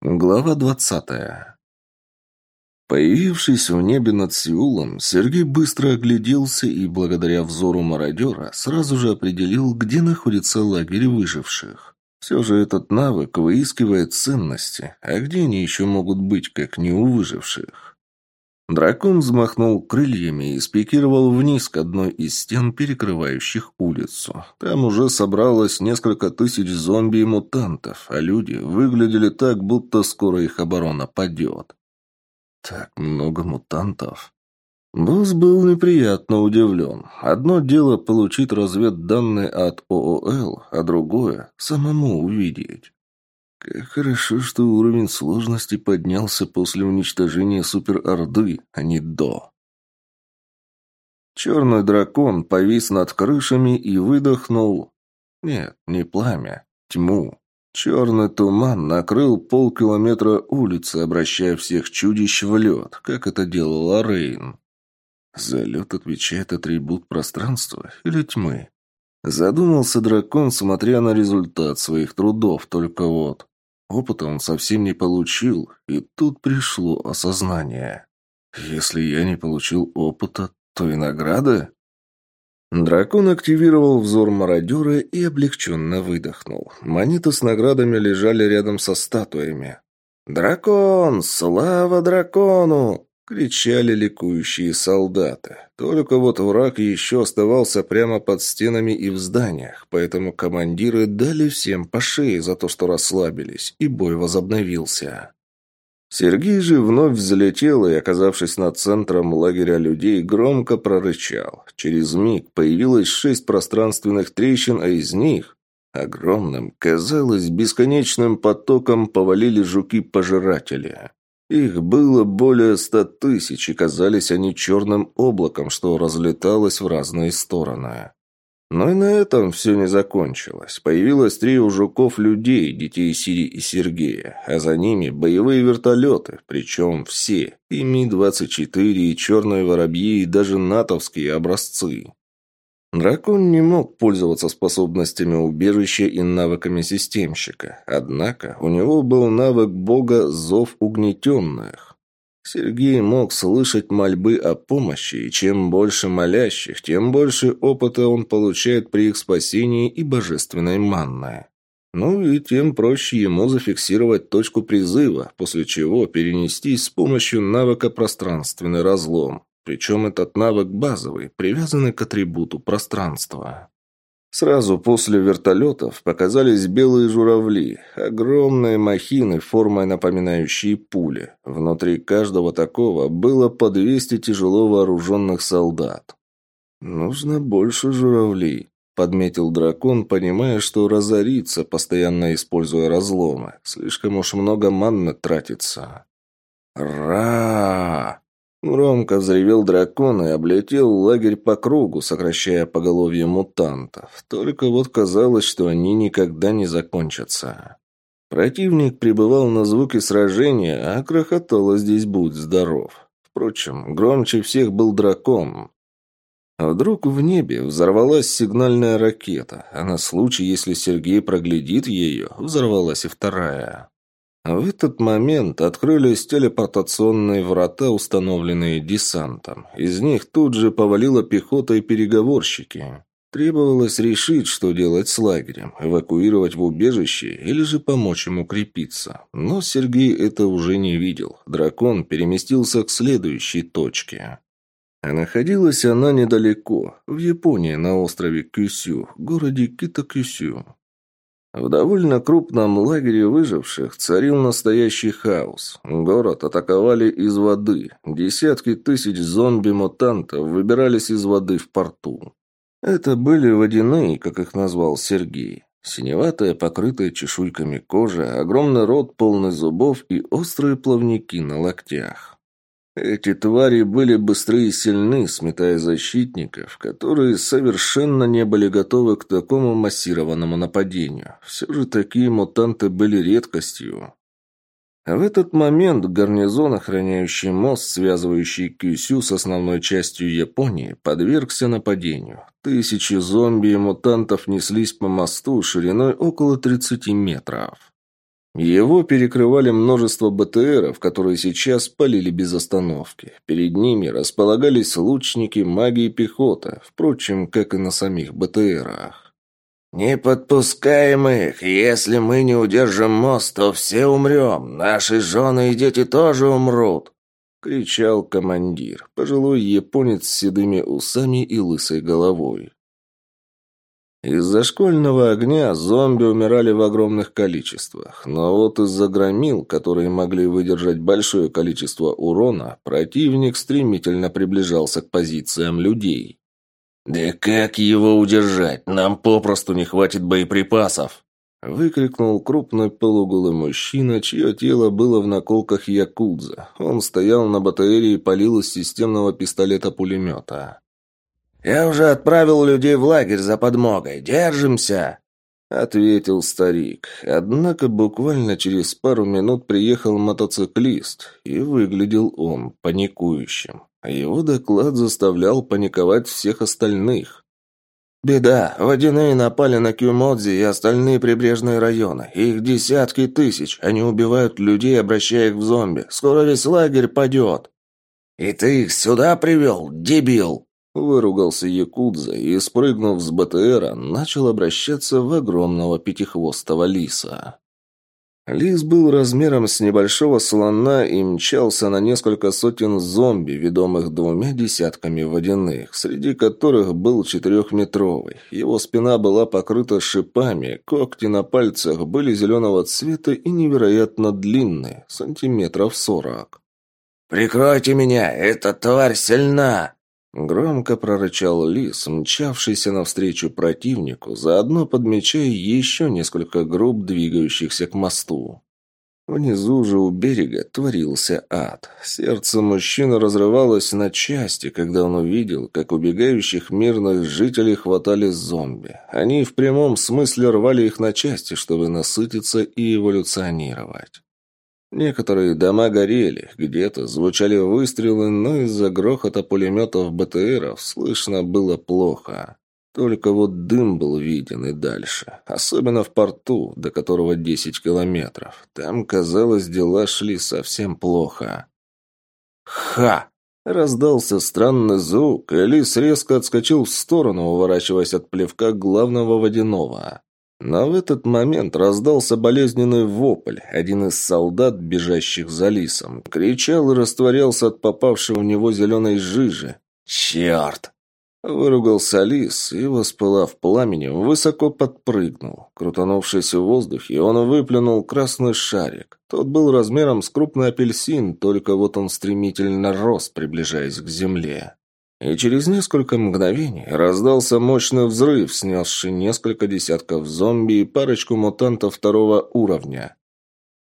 Глава двадцатая. Появившись в небе над Сеулом, Сергей быстро огляделся и, благодаря взору мародера, сразу же определил, где находится лагерь выживших. Все же этот навык выискивает ценности, а где они еще могут быть, как не у выживших? Дракон взмахнул крыльями и спикировал вниз к одной из стен, перекрывающих улицу. Там уже собралось несколько тысяч зомби и мутантов, а люди выглядели так, будто скоро их оборона падет. Так много мутантов. Босс был неприятно удивлен. Одно дело получить разведданные от ООЛ, а другое – самому увидеть. Как хорошо, что уровень сложности поднялся после уничтожения Супер-Орды, а не до. Черный дракон повис над крышами и выдохнул... Нет, не пламя, тьму. Черный туман накрыл полкилометра улицы, обращая всех чудищ в лед, как это делала Рейн. За лед отвечает атрибут пространства или тьмы? Задумался дракон, смотря на результат своих трудов, только вот... Опыта он совсем не получил, и тут пришло осознание. Если я не получил опыта, то и награды? Дракон активировал взор мародера и облегченно выдохнул. Монеты с наградами лежали рядом со статуями. «Дракон! Слава дракону!» Кричали ликующие солдаты. Только вот враг еще оставался прямо под стенами и в зданиях, поэтому командиры дали всем по шее за то, что расслабились, и бой возобновился. Сергей же вновь взлетел и, оказавшись над центром лагеря людей, громко прорычал. Через миг появилось шесть пространственных трещин, а из них Огромным, казалось, бесконечным потоком повалили жуки-пожиратели. Их было более ста тысяч, и казались они черным облаком, что разлеталось в разные стороны. Но и на этом все не закончилось. Появилось три у жуков людей, детей Сири и Сергея, а за ними боевые вертолеты, причем все, и Ми-24, и черные воробьи, и даже натовские образцы. Дракон не мог пользоваться способностями убежища и навыками системщика, однако у него был навык бога «Зов угнетенных». Сергей мог слышать мольбы о помощи, и чем больше молящих, тем больше опыта он получает при их спасении и божественной манны. Ну и тем проще ему зафиксировать точку призыва, после чего перенестись с помощью навыка «Пространственный разлом». Причем этот навык базовый, привязанный к атрибуту пространства. Сразу после вертолетов показались белые журавли, огромные махины, формой напоминающие пули. Внутри каждого такого было по 200 тяжело вооруженных солдат. «Нужно больше журавлей», — подметил дракон, понимая, что разорится, постоянно используя разломы. Слишком уж много манны тратится. «Ра!» Громко взревел дракон и облетел лагерь по кругу, сокращая поголовье мутантов. Только вот казалось, что они никогда не закончатся. Противник пребывал на звуки сражения, а крохотало здесь «Будь здоров». Впрочем, громче всех был дракон. Вдруг в небе взорвалась сигнальная ракета, а на случай, если Сергей проглядит ее, взорвалась и вторая. В этот момент открылись телепортационные врата, установленные десантом. Из них тут же повалила пехота и переговорщики. Требовалось решить, что делать с лагерем, эвакуировать в убежище или же помочь ему укрепиться. Но Сергей это уже не видел. Дракон переместился к следующей точке. А находилась она недалеко, в Японии, на острове Кюсю, городе Китакюсю. В довольно крупном лагере выживших царил настоящий хаос. Город атаковали из воды. Десятки тысяч зомби-мутантов выбирались из воды в порту. Это были водяные, как их назвал Сергей. Синеватая, покрытая чешуйками кожа, огромный рот полный зубов и острые плавники на локтях. Эти твари были быстры и сильны, сметая защитников, которые совершенно не были готовы к такому массированному нападению. Все же такие мутанты были редкостью. А в этот момент гарнизон, охраняющий мост, связывающий Кюсю с основной частью Японии, подвергся нападению. Тысячи зомби и мутантов неслись по мосту шириной около 30 метров. Его перекрывали множество БТРов, которые сейчас палили без остановки. Перед ними располагались лучники, маги и пехота, впрочем, как и на самих БТРах. «Не подпускаем их. Если мы не удержим мост, то все умрем. Наши жены и дети тоже умрут», — кричал командир, пожилой японец с седыми усами и лысой головой. Из-за школьного огня зомби умирали в огромных количествах, но вот из-за громил, которые могли выдержать большое количество урона, противник стремительно приближался к позициям людей. «Да как его удержать? Нам попросту не хватит боеприпасов!» Выкрикнул крупный полуголый мужчина, чье тело было в наколках якудза. Он стоял на батарее и палил из системного пистолета-пулемета. «Я уже отправил людей в лагерь за подмогой. Держимся!» Ответил старик. Однако буквально через пару минут приехал мотоциклист, и выглядел он паникующим. Его доклад заставлял паниковать всех остальных. «Беда. Водяные напали на Кюмодзи и остальные прибрежные районы. Их десятки тысяч. Они убивают людей, обращая их в зомби. Скоро весь лагерь падет». «И ты их сюда привел, дебил?» Выругался Якудза и, спрыгнув с БТРа, начал обращаться в огромного пятихвостого лиса. Лис был размером с небольшого слона и мчался на несколько сотен зомби, ведомых двумя десятками водяных, среди которых был четырехметровый. Его спина была покрыта шипами, когти на пальцах были зеленого цвета и невероятно длинные, сантиметров сорок. «Прикройте меня! Эта тварь сильна!» Громко прорычал лис, мчавшийся навстречу противнику, заодно подмечая еще несколько групп, двигающихся к мосту. Внизу же у берега творился ад. Сердце мужчины разрывалось на части, когда он увидел, как убегающих мирных жителей хватали зомби. Они в прямом смысле рвали их на части, чтобы насытиться и эволюционировать. Некоторые дома горели, где-то звучали выстрелы, но из-за грохота пулеметов БТРов слышно было плохо. Только вот дым был виден и дальше, особенно в порту, до которого 10 километров. Там, казалось, дела шли совсем плохо. «Ха!» Раздался странный звук, и Лис резко отскочил в сторону, уворачиваясь от плевка главного водяного. Но в этот момент раздался болезненный вопль. Один из солдат, бежащих за лисом, кричал и растворялся от попавшего в него зеленой жижи. «Черт!» Выругался лис и, воспылав пламенем, высоко подпрыгнул. Крутанувшись в воздухе, он выплюнул красный шарик. Тот был размером с крупный апельсин, только вот он стремительно рос, приближаясь к земле. И через несколько мгновений раздался мощный взрыв, снесший несколько десятков зомби и парочку мутантов второго уровня.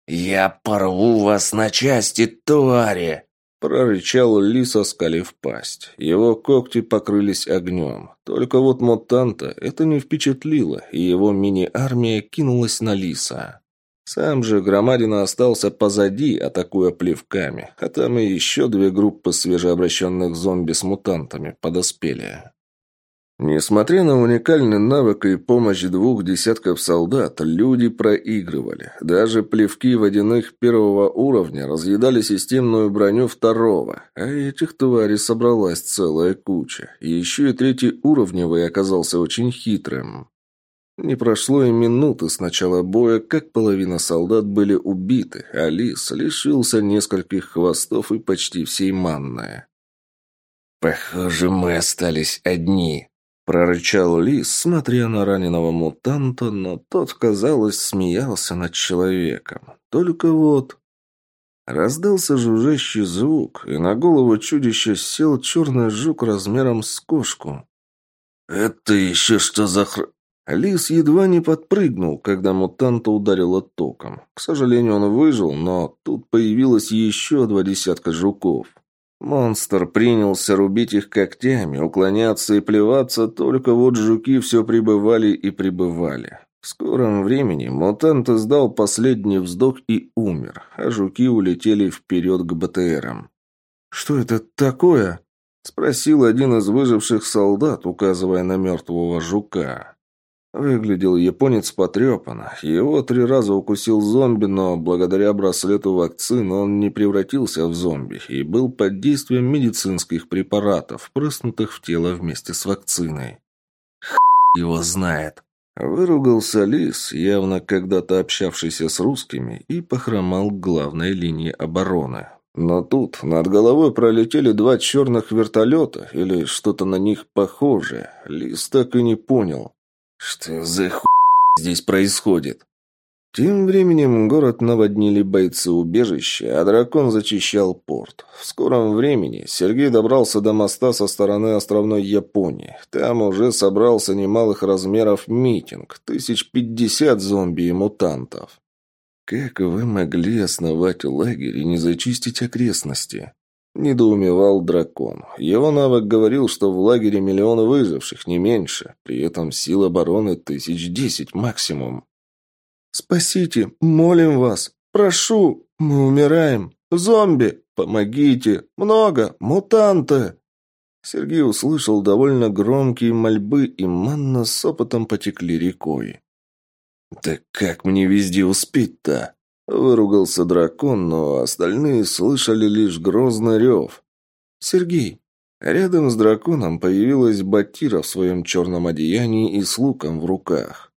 «Я порву вас на части, твари!» Прорычал лис, оскалив пасть. Его когти покрылись огнем. Только вот мутанта это не впечатлило, и его мини-армия кинулась на лиса. Сам же Громадина остался позади, атакуя плевками, а там и еще две группы свежеобращенных зомби с мутантами подоспели. Несмотря на уникальный навык и помощь двух десятков солдат, люди проигрывали. Даже плевки водяных первого уровня разъедали системную броню второго, а этих тварей собралась целая куча. И еще и третий уровневый оказался очень хитрым. Не прошло и минуты с начала боя, как половина солдат были убиты, а лис лишился нескольких хвостов и почти всей манны. «Похоже, мы остались одни», — прорычал лис, смотря на раненого мутанта, но тот, казалось, смеялся над человеком. Только вот... Раздался жужжащий звук, и на голову чудища сел черный жук размером с кошку. «Это еще что за хр...» Лис едва не подпрыгнул, когда мутанта ударило током. К сожалению, он выжил, но тут появилось еще два десятка жуков. Монстр принялся рубить их когтями, уклоняться и плеваться, только вот жуки все прибывали и прибывали. В скором времени мутант издал последний вздох и умер, а жуки улетели вперед к БТРам. «Что это такое?» – спросил один из выживших солдат, указывая на мертвого жука. Выглядел японец потрепанно. Его три раза укусил зомби, но благодаря браслету вакцин он не превратился в зомби и был под действием медицинских препаратов, прыснутых в тело вместе с вакциной. Х его знает. Выругался Лис, явно когда-то общавшийся с русскими, и похромал к главной линии обороны. Но тут над головой пролетели два черных вертолета, или что-то на них похожее. Лис так и не понял. Что за ху... здесь происходит? Тем временем город наводнили бойцы убежища, а дракон зачищал порт. В скором времени Сергей добрался до моста со стороны островной Японии. Там уже собрался немалых размеров митинг, тысяч пятьдесят зомби и мутантов. «Как вы могли основать лагерь и не зачистить окрестности?» Недоумевал дракон. Его навык говорил, что в лагере миллионы выживших, не меньше. При этом сил обороны тысяч десять максимум. «Спасите! Молим вас! Прошу! Мы умираем! Зомби! Помогите! Много! Мутанты!» Сергей услышал довольно громкие мольбы, и манна с опытом потекли рекой. «Да как мне везде успеть-то?» Выругался дракон, но остальные слышали лишь грозный рев. «Сергей!» Рядом с драконом появилась Батира в своем черном одеянии и с луком в руках.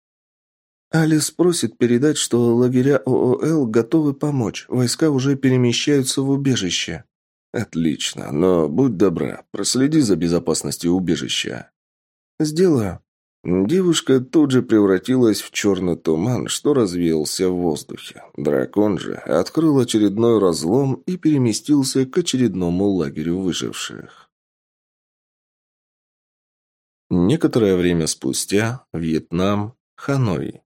Алис просит передать, что лагеря ООЛ готовы помочь. Войска уже перемещаются в убежище. Отлично, но будь добра, проследи за безопасностью убежища. Сделаю. Девушка тут же превратилась в черный туман, что развеялся в воздухе. Дракон же открыл очередной разлом и переместился к очередному лагерю выживших. Некоторое время спустя Вьетнам, Ханой.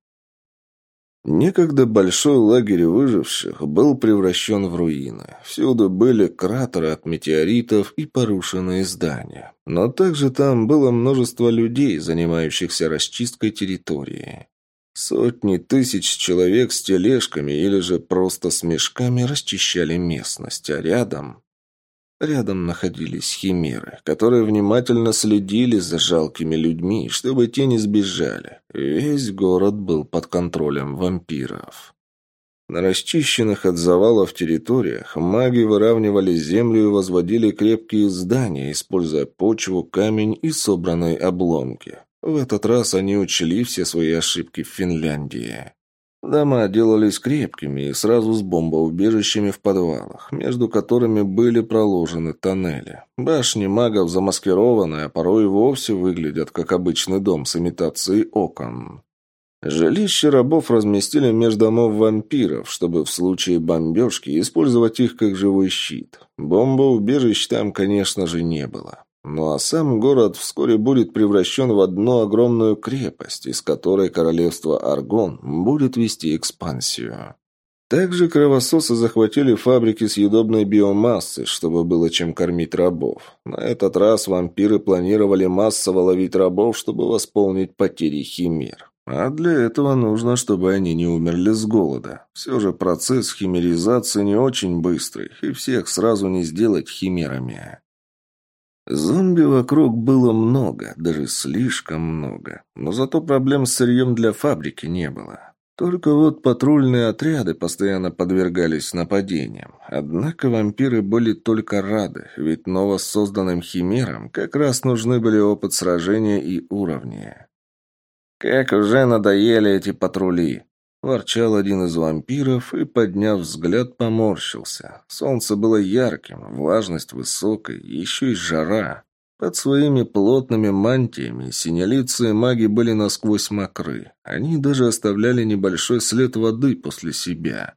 Некогда большой лагерь выживших был превращен в руины. Всюду были кратеры от метеоритов и порушенные здания. Но также там было множество людей, занимающихся расчисткой территории. Сотни тысяч человек с тележками или же просто с мешками расчищали местность, а рядом Рядом находились химеры, которые внимательно следили за жалкими людьми, чтобы те не сбежали. Весь город был под контролем вампиров. На расчищенных от завалов территориях маги выравнивали землю и возводили крепкие здания, используя почву, камень и собранные обломки. В этот раз они учли все свои ошибки в Финляндии. Дома делались крепкими и сразу с бомбоубежищами в подвалах, между которыми были проложены тоннели. Башни магов замаскированы, а порой вовсе выглядят как обычный дом с имитацией окон. Жилища рабов разместили между домов вампиров, чтобы в случае бомбежки использовать их как живой щит. Бомбоубежищ там, конечно же, не было. Ну а сам город вскоре будет превращен в одну огромную крепость, из которой королевство Аргон будет вести экспансию. Также кровососы захватили фабрики съедобной биомассы, чтобы было чем кормить рабов. На этот раз вампиры планировали массово ловить рабов, чтобы восполнить потери химер. А для этого нужно, чтобы они не умерли с голода. Все же процесс химеризации не очень быстрый, и всех сразу не сделать химерами. Зомби вокруг было много, даже слишком много. Но зато проблем с сырьем для фабрики не было. Только вот патрульные отряды постоянно подвергались нападениям. Однако вампиры были только рады, ведь новосозданным химерам как раз нужны были опыт сражения и уровни. «Как уже надоели эти патрули!» Ворчал один из вампиров и, подняв взгляд, поморщился. Солнце было ярким, влажность высокой, еще и жара. Под своими плотными мантиями синялицые маги были насквозь мокры. Они даже оставляли небольшой след воды после себя.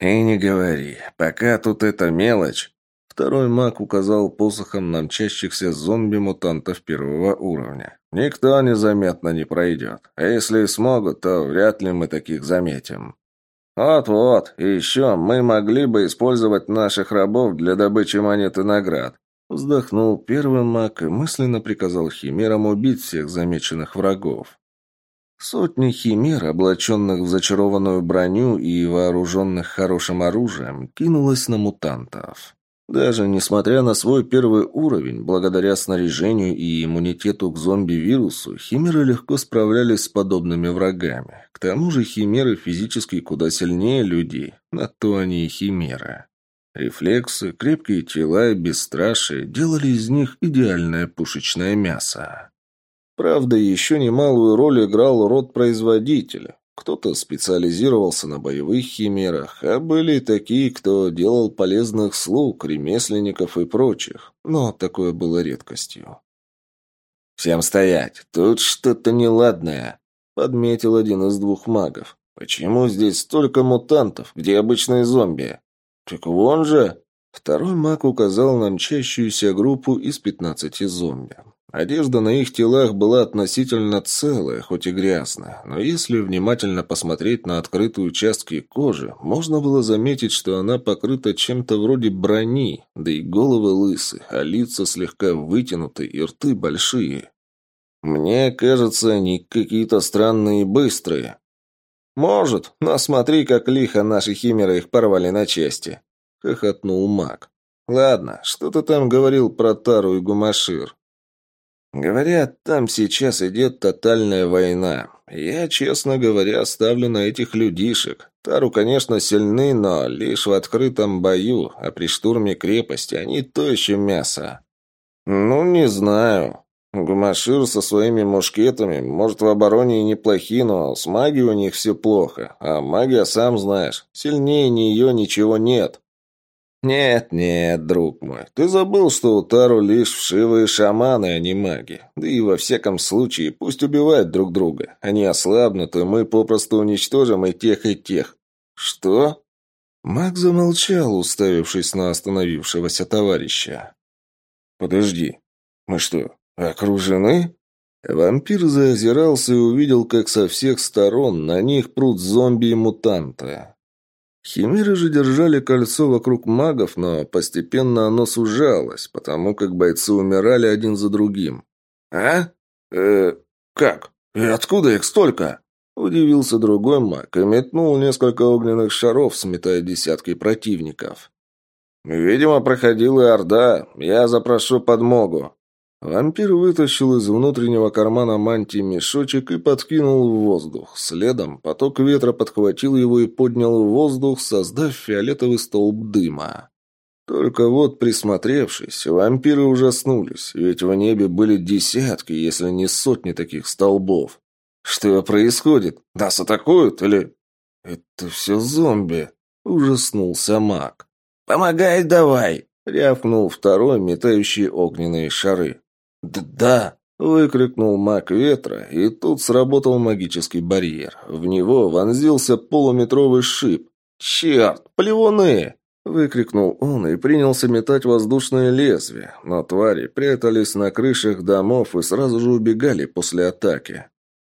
«И не говори, пока тут эта мелочь...» Второй маг указал посохом на мчащихся зомби-мутантов первого уровня. «Никто незаметно не пройдет. А если и смогут, то вряд ли мы таких заметим». «Вот-вот, и еще мы могли бы использовать наших рабов для добычи монет и наград». Вздохнул первый маг и мысленно приказал химерам убить всех замеченных врагов. Сотни химер, облаченных в зачарованную броню и вооруженных хорошим оружием, кинулась на мутантов. Даже несмотря на свой первый уровень, благодаря снаряжению и иммунитету к зомби-вирусу, химеры легко справлялись с подобными врагами. К тому же химеры физически куда сильнее людей, на то они и химеры. Рефлексы, крепкие тела и бесстрашие делали из них идеальное пушечное мясо. Правда, еще немалую роль играл род производителя. Кто-то специализировался на боевых химерах, а были такие, кто делал полезных слуг, ремесленников и прочих. Но такое было редкостью. «Всем стоять! Тут что-то неладное!» — подметил один из двух магов. «Почему здесь столько мутантов? Где обычные зомби?» «Так вон же!» Второй маг указал на мчащуюся группу из пятнадцати зомби. Одежда на их телах была относительно целая, хоть и грязная, но если внимательно посмотреть на открытые участки кожи, можно было заметить, что она покрыта чем-то вроде брони, да и головы лысы, а лица слегка вытянуты и рты большие. Мне кажется, они какие-то странные и быстрые. Может, но смотри, как лихо наши химеры их порвали на части, хохотнул маг. Ладно, что ты там говорил про Тару и Гумашир? Говорят, там сейчас идет тотальная война. Я, честно говоря, ставлю на этих людишек. Тару, конечно, сильны, но лишь в открытом бою, а при штурме крепости они то еще мясо. Ну, не знаю. Гумашир со своими мушкетами, может, в обороне и неплохи, но с магией у них все плохо. А магия, сам знаешь, сильнее нее ничего нет. «Нет, нет, друг мой, ты забыл, что у Тару лишь вшивые шаманы, а не маги. Да и во всяком случае, пусть убивают друг друга. Они ослабнут, и мы попросту уничтожим и тех, и тех». «Что?» Маг замолчал, уставившись на остановившегося товарища. «Подожди, мы что, окружены?» Вампир заозирался и увидел, как со всех сторон на них прут зомби и мутанты. Химеры же держали кольцо вокруг магов, но постепенно оно сужалось, потому как бойцы умирали один за другим. «А? Э, как? И откуда их столько?» Удивился другой маг и метнул несколько огненных шаров, сметая десятки противников. «Видимо, проходила Орда. Я запрошу подмогу». Вампир вытащил из внутреннего кармана мантии мешочек и подкинул в воздух. Следом поток ветра подхватил его и поднял в воздух, создав фиолетовый столб дыма. Только вот, присмотревшись, вампиры ужаснулись, ведь в небе были десятки, если не сотни таких столбов. Что происходит? Нас атакуют или... Это все зомби, ужаснулся маг. «Помогай давай!» — рявкнул второй, метающий огненные шары. «Да!» – выкрикнул маг ветра, и тут сработал магический барьер. В него вонзился полуметровый шип. «Черт! Плевуны!» – выкрикнул он и принялся метать воздушное лезвие, но твари прятались на крышах домов и сразу же убегали после атаки.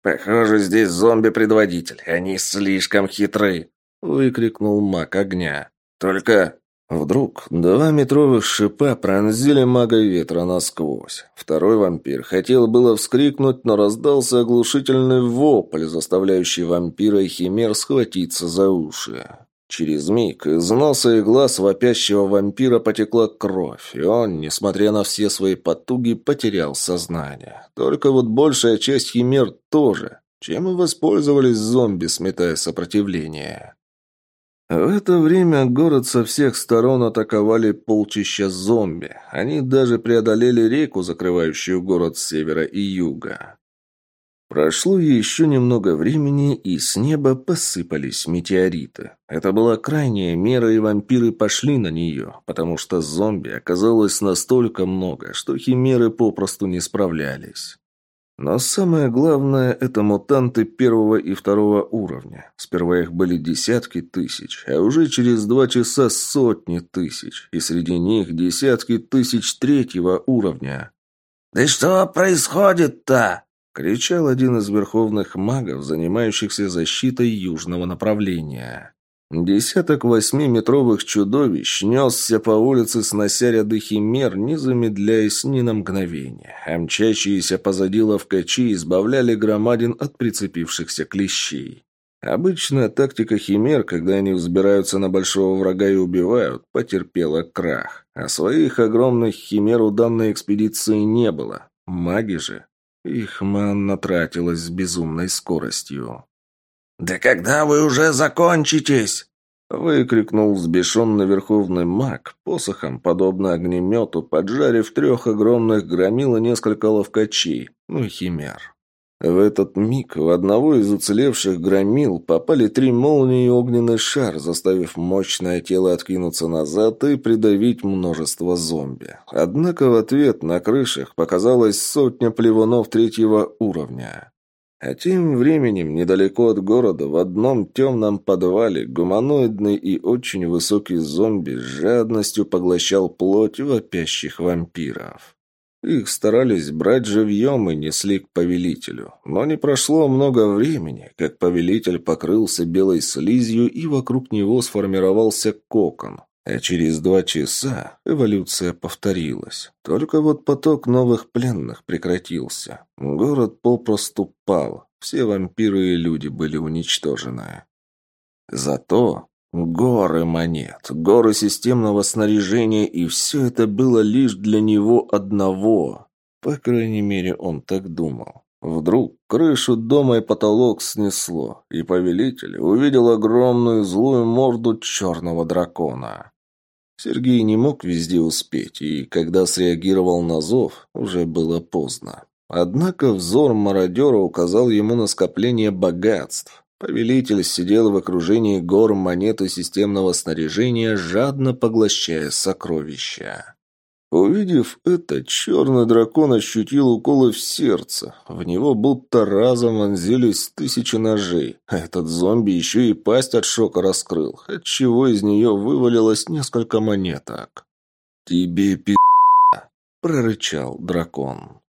«Похоже, здесь зомби-предводитель. Они слишком хитры!» – выкрикнул маг огня. «Только Вдруг два метровых шипа пронзили мага ветра насквозь. Второй вампир хотел было вскрикнуть, но раздался оглушительный вопль, заставляющий вампира и химер схватиться за уши. Через миг из носа и глаз вопящего вампира потекла кровь, и он, несмотря на все свои потуги, потерял сознание. Только вот большая часть химер тоже, чем и воспользовались зомби, сметая сопротивление. В это время город со всех сторон атаковали полчища зомби. Они даже преодолели реку, закрывающую город с севера и юга. Прошло еще немного времени, и с неба посыпались метеориты. Это была крайняя мера, и вампиры пошли на нее, потому что зомби оказалось настолько много, что химеры попросту не справлялись. Но самое главное – это мутанты первого и второго уровня. Сперва их были десятки тысяч, а уже через два часа сотни тысяч, и среди них десятки тысяч третьего уровня. «Да что происходит-то?» – кричал один из верховных магов, занимающихся защитой южного направления. Десяток восьмиметровых чудовищ несся по улице, снося ряды химер, не замедляясь ни на мгновение, а мчащиеся позади ловкачи избавляли громадин от прицепившихся клещей. Обычная тактика химер, когда они взбираются на большого врага и убивают, потерпела крах. А своих огромных химер у данной экспедиции не было. Маги же. Их манна тратилась с безумной скоростью. «Да когда вы уже закончитесь?» Выкрикнул взбешенный верховный маг, посохом, подобно огнемету, поджарив трех огромных громил и несколько ловкачей, ну и химер. В этот миг в одного из уцелевших громил попали три молнии и огненный шар, заставив мощное тело откинуться назад и придавить множество зомби. Однако в ответ на крышах показалась сотня плевунов третьего уровня. А тем временем, недалеко от города, в одном темном подвале, гуманоидный и очень высокий зомби с жадностью поглощал плоть вопящих вампиров. Их старались брать живьем и несли к повелителю. Но не прошло много времени, как повелитель покрылся белой слизью и вокруг него сформировался кокон. А через два часа эволюция повторилась. Только вот поток новых пленных прекратился. Город попросту пал. Все вампиры и люди были уничтожены. Зато горы монет, горы системного снаряжения, и все это было лишь для него одного. По крайней мере, он так думал. Вдруг крышу дома и потолок снесло, и повелитель увидел огромную злую морду черного дракона. Сергей не мог везде успеть, и когда среагировал на зов, уже было поздно. Однако взор мародера указал ему на скопление богатств. Повелитель сидел в окружении гор монет и системного снаряжения, жадно поглощая сокровища. Увидев это, черный дракон ощутил уколы в сердце. В него будто разом вонзились тысячи ножей. А этот зомби еще и пасть от шока раскрыл, отчего из нее вывалилось несколько монеток. «Тебе пи***, прорычал дракон.